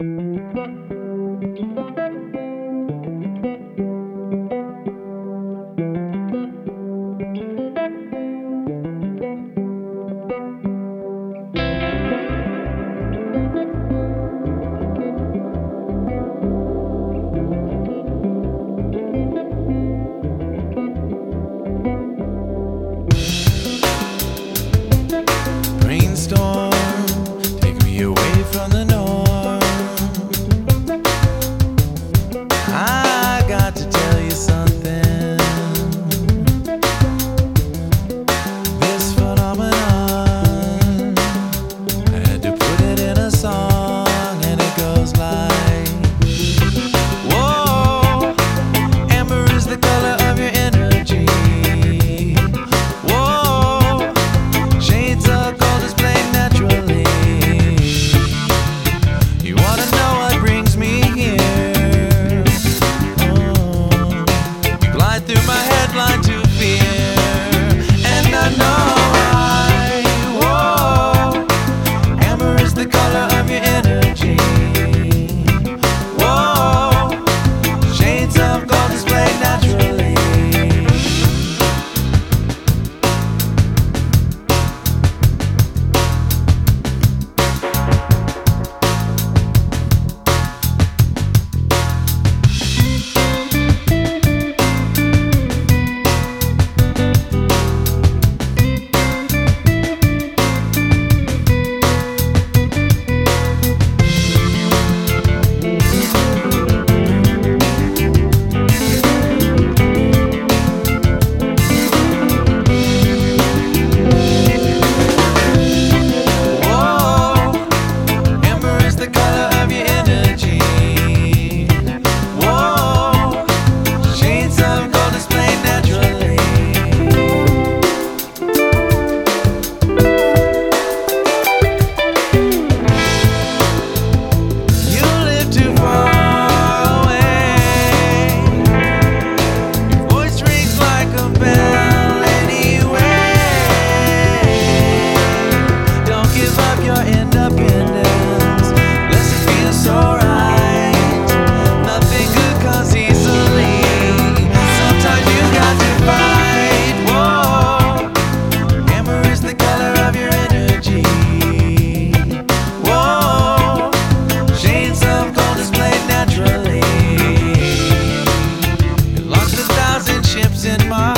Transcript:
Brainstorm, in my